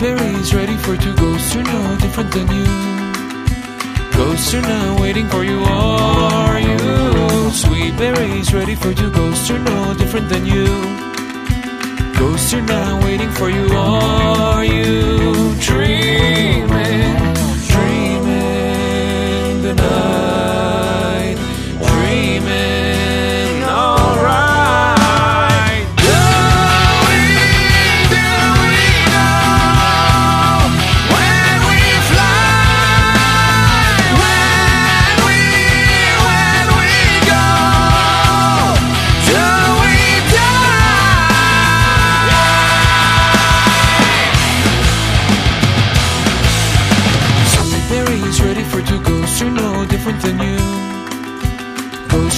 berries ready for two ghosts are no different than you. Ghosts are now waiting for you, are you? Sweet berries ready for two ghosts are no different than you. Ghosts are now waiting for you, are you? Dreaming,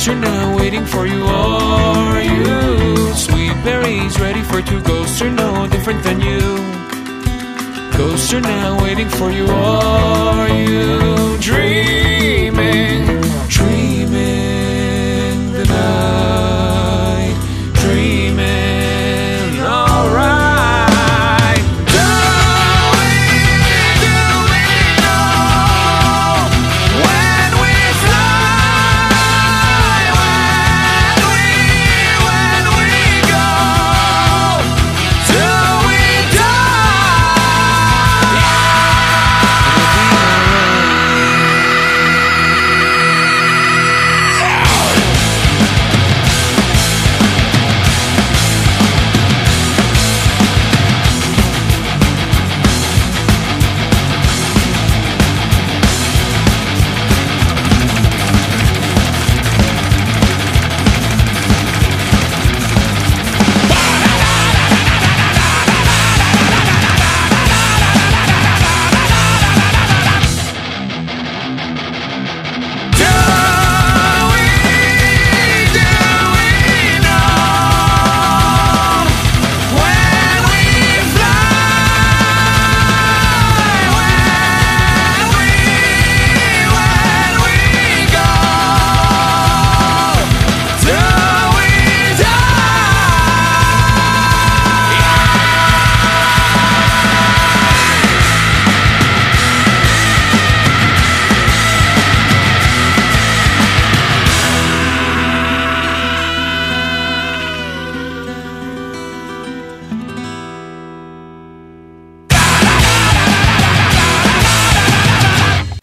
Are now waiting for you, are you? Sweet berries ready for two ghosts are no different than you. Ghosts are now waiting for you, are you?